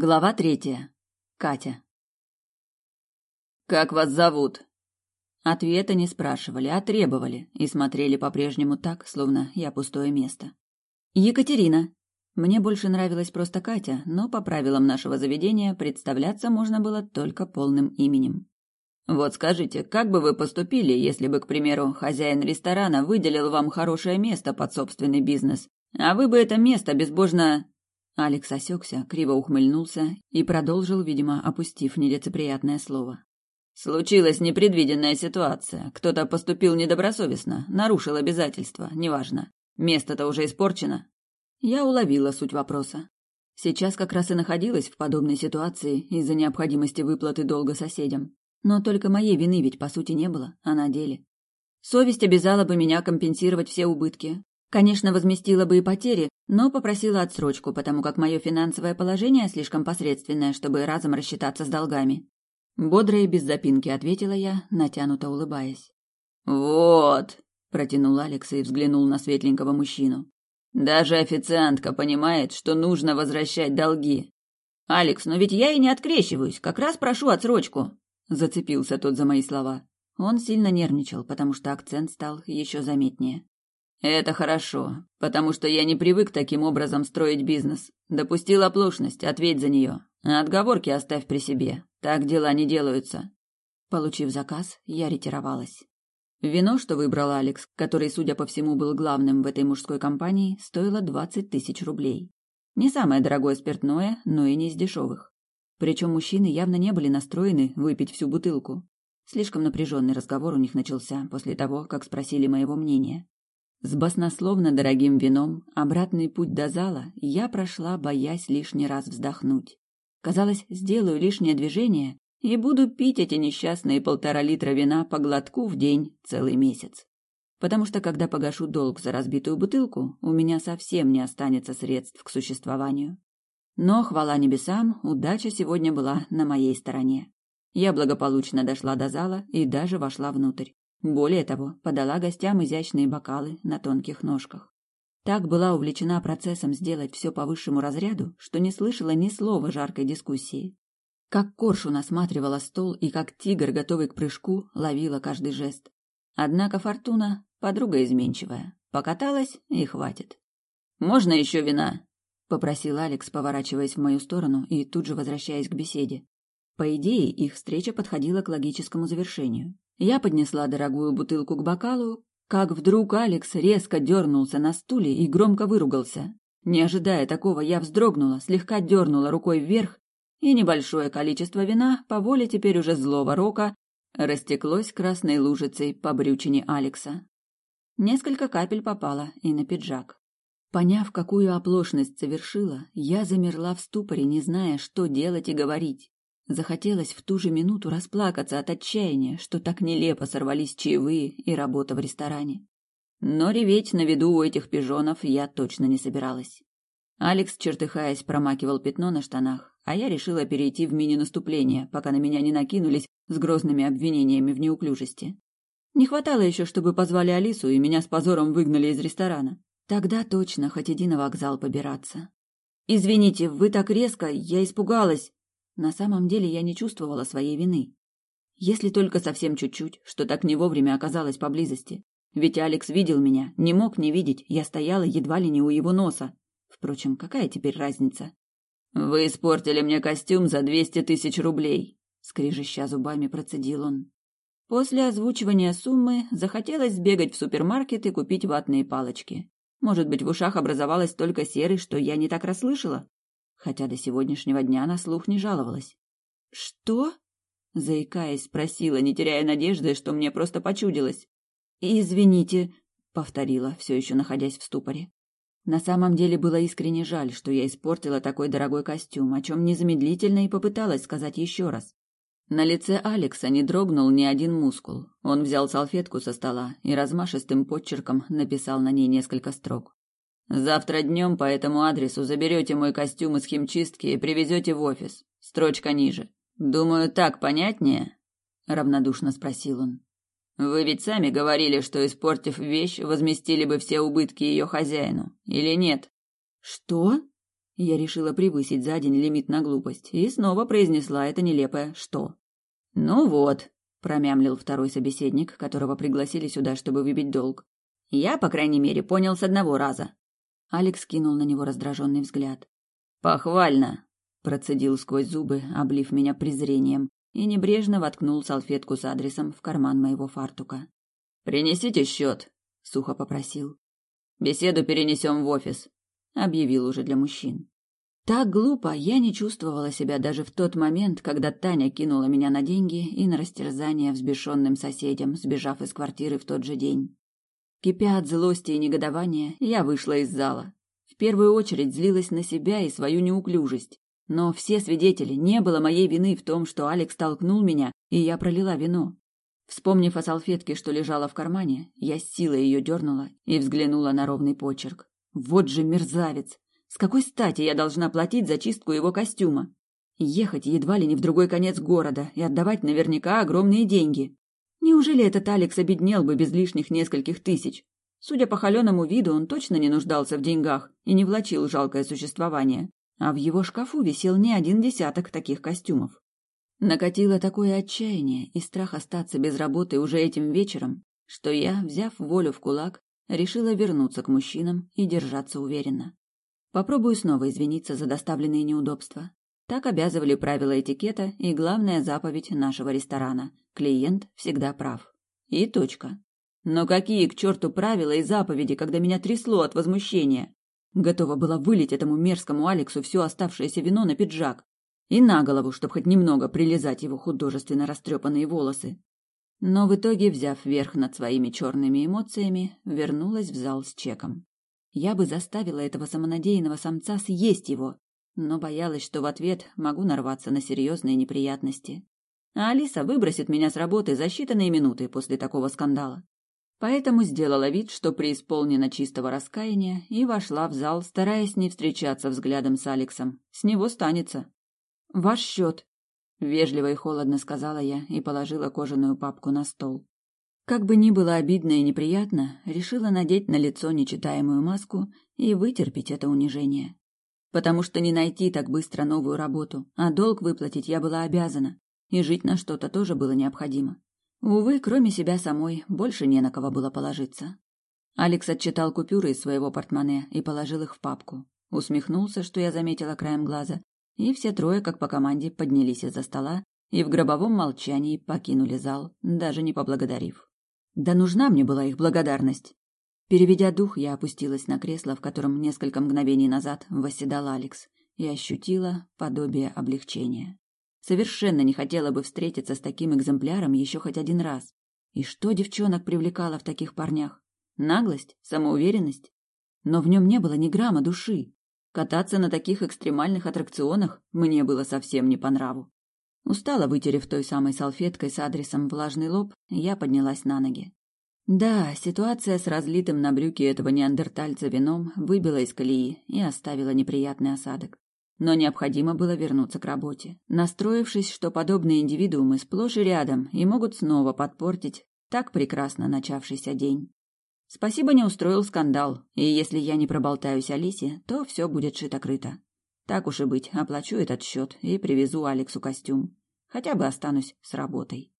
Глава третья. Катя. «Как вас зовут?» Ответа не спрашивали, а требовали, и смотрели по-прежнему так, словно я пустое место. «Екатерина». Мне больше нравилась просто Катя, но по правилам нашего заведения представляться можно было только полным именем. «Вот скажите, как бы вы поступили, если бы, к примеру, хозяин ресторана выделил вам хорошее место под собственный бизнес, а вы бы это место безбожно Алекс осекся, криво ухмыльнулся и продолжил, видимо, опустив нелицеприятное слово. Случилась непредвиденная ситуация. Кто-то поступил недобросовестно, нарушил обязательства, неважно. Место-то уже испорчено. Я уловила суть вопроса. Сейчас как раз и находилась в подобной ситуации из-за необходимости выплаты долга соседям. Но только моей вины ведь по сути не было, а на деле. Совесть обязала бы меня компенсировать все убытки, Конечно, возместила бы и потери, но попросила отсрочку, потому как мое финансовое положение слишком посредственное, чтобы разом рассчитаться с долгами. Бодро и без запинки ответила я, натянуто улыбаясь. «Вот!» – протянул Алекс и взглянул на светленького мужчину. «Даже официантка понимает, что нужно возвращать долги». «Алекс, но ведь я и не открещиваюсь, как раз прошу отсрочку», – зацепился тот за мои слова. Он сильно нервничал, потому что акцент стал еще заметнее. Это хорошо, потому что я не привык таким образом строить бизнес. Допустил оплошность, ответь за нее. А отговорки оставь при себе. Так дела не делаются. Получив заказ, я ретировалась. Вино, что выбрал Алекс, который, судя по всему, был главным в этой мужской компании, стоило двадцать тысяч рублей. Не самое дорогое спиртное, но и не из дешевых. Причем мужчины явно не были настроены выпить всю бутылку. Слишком напряженный разговор у них начался после того, как спросили моего мнения. С баснословно дорогим вином обратный путь до зала я прошла, боясь лишний раз вздохнуть. Казалось, сделаю лишнее движение и буду пить эти несчастные полтора литра вина по глотку в день целый месяц. Потому что, когда погашу долг за разбитую бутылку, у меня совсем не останется средств к существованию. Но, хвала небесам, удача сегодня была на моей стороне. Я благополучно дошла до зала и даже вошла внутрь. Более того, подала гостям изящные бокалы на тонких ножках. Так была увлечена процессом сделать все по высшему разряду, что не слышала ни слова жаркой дискуссии. Как коршун осматривала стол и как тигр, готовый к прыжку, ловила каждый жест. Однако Фортуна — подруга изменчивая. Покаталась и хватит. «Можно еще вина?» — попросил Алекс, поворачиваясь в мою сторону и тут же возвращаясь к беседе. По идее, их встреча подходила к логическому завершению. Я поднесла дорогую бутылку к бокалу, как вдруг Алекс резко дернулся на стуле и громко выругался. Не ожидая такого, я вздрогнула, слегка дернула рукой вверх, и небольшое количество вина, по воле теперь уже злого рока, растеклось красной лужицей по брючине Алекса. Несколько капель попало и на пиджак. Поняв, какую оплошность совершила, я замерла в ступоре, не зная, что делать и говорить. Захотелось в ту же минуту расплакаться от отчаяния, что так нелепо сорвались чаевые и работа в ресторане. Но реветь на виду у этих пижонов я точно не собиралась. Алекс, чертыхаясь, промакивал пятно на штанах, а я решила перейти в мини-наступление, пока на меня не накинулись с грозными обвинениями в неуклюжести. Не хватало еще, чтобы позвали Алису и меня с позором выгнали из ресторана. Тогда точно хоть иди на вокзал побираться. «Извините, вы так резко, я испугалась!» На самом деле я не чувствовала своей вины. Если только совсем чуть-чуть, что так не вовремя оказалась поблизости. Ведь Алекс видел меня, не мог не видеть, я стояла едва ли не у его носа. Впрочем, какая теперь разница? «Вы испортили мне костюм за двести тысяч рублей», — скрижища зубами процедил он. После озвучивания суммы захотелось сбегать в супермаркет и купить ватные палочки. Может быть, в ушах образовалась только серый, что я не так расслышала? Хотя до сегодняшнего дня на слух не жаловалась. «Что?» — заикаясь, спросила, не теряя надежды, что мне просто почудилось. «Извините», — повторила, все еще находясь в ступоре. На самом деле было искренне жаль, что я испортила такой дорогой костюм, о чем незамедлительно и попыталась сказать еще раз. На лице Алекса не дрогнул ни один мускул. Он взял салфетку со стола и размашистым подчерком написал на ней несколько строк. Завтра днем по этому адресу заберете мой костюм из химчистки и привезете в офис. Строчка ниже. Думаю, так понятнее? равнодушно спросил он. Вы ведь сами говорили, что испортив вещь, возместили бы все убытки ее хозяину, или нет? Что? Я решила превысить за день лимит на глупость и снова произнесла это нелепое «что». «Ну вот», — промямлил второй собеседник, которого пригласили сюда, чтобы выбить долг. «Я, по крайней мере, понял с одного раза». Алекс кинул на него раздраженный взгляд. «Похвально», — процедил сквозь зубы, облив меня презрением, и небрежно воткнул салфетку с адресом в карман моего фартука. «Принесите счет», — сухо попросил. «Беседу перенесем в офис», — объявил уже для мужчин. Так глупо я не чувствовала себя даже в тот момент, когда Таня кинула меня на деньги и на растерзание взбешенным соседям, сбежав из квартиры в тот же день. Кипя от злости и негодования, я вышла из зала. В первую очередь злилась на себя и свою неуклюжесть. Но все свидетели, не было моей вины в том, что Алекс толкнул меня, и я пролила вино. Вспомнив о салфетке, что лежала в кармане, я с силой ее дернула и взглянула на ровный почерк. Вот же мерзавец! С какой стати я должна платить за чистку его костюма? Ехать едва ли не в другой конец города и отдавать наверняка огромные деньги. Неужели этот Алекс обеднел бы без лишних нескольких тысяч? Судя по холеному виду, он точно не нуждался в деньгах и не влачил жалкое существование. А в его шкафу висел не один десяток таких костюмов. Накатило такое отчаяние и страх остаться без работы уже этим вечером, что я, взяв волю в кулак, решила вернуться к мужчинам и держаться уверенно. Попробую снова извиниться за доставленные неудобства. Так обязывали правила этикета и главная заповедь нашего ресторана – клиент всегда прав. И точка. Но какие к черту правила и заповеди, когда меня трясло от возмущения? Готова была вылить этому мерзкому Алексу все оставшееся вино на пиджак, и на голову, чтобы хоть немного прилизать его художественно растрепанные волосы. Но в итоге, взяв верх над своими черными эмоциями, вернулась в зал с чеком. Я бы заставила этого самонадеянного самца съесть его, но боялась, что в ответ могу нарваться на серьезные неприятности. А Алиса выбросит меня с работы за считанные минуты после такого скандала. Поэтому сделала вид, что преисполнена чистого раскаяния, и вошла в зал, стараясь не встречаться взглядом с Алексом. С него станется. Ваш счет, вежливо и холодно сказала я и положила кожаную папку на стол. Как бы ни было обидно и неприятно, решила надеть на лицо нечитаемую маску и вытерпеть это унижение. Потому что не найти так быстро новую работу, а долг выплатить я была обязана, и жить на что-то тоже было необходимо. Увы, кроме себя самой, больше не на кого было положиться. Алекс отчитал купюры из своего портмоне и положил их в папку. Усмехнулся, что я заметила краем глаза, и все трое, как по команде, поднялись из-за стола и в гробовом молчании покинули зал, даже не поблагодарив. Да нужна мне была их благодарность. Переведя дух, я опустилась на кресло, в котором несколько мгновений назад восседал Алекс, и ощутила подобие облегчения. Совершенно не хотела бы встретиться с таким экземпляром еще хоть один раз. И что девчонок привлекало в таких парнях? Наглость? Самоуверенность? Но в нем не было ни грамма души. Кататься на таких экстремальных аттракционах мне было совсем не по нраву. Устало вытерев той самой салфеткой с адресом влажный лоб, я поднялась на ноги. Да, ситуация с разлитым на брюки этого неандертальца вином выбила из колеи и оставила неприятный осадок. Но необходимо было вернуться к работе, настроившись, что подобные индивидуумы сплошь и рядом и могут снова подпортить так прекрасно начавшийся день. Спасибо не устроил скандал, и если я не проболтаюсь Алисе, то все будет шито-крыто. Так уж и быть, оплачу этот счет и привезу Алексу костюм. Хотя бы останусь с работой.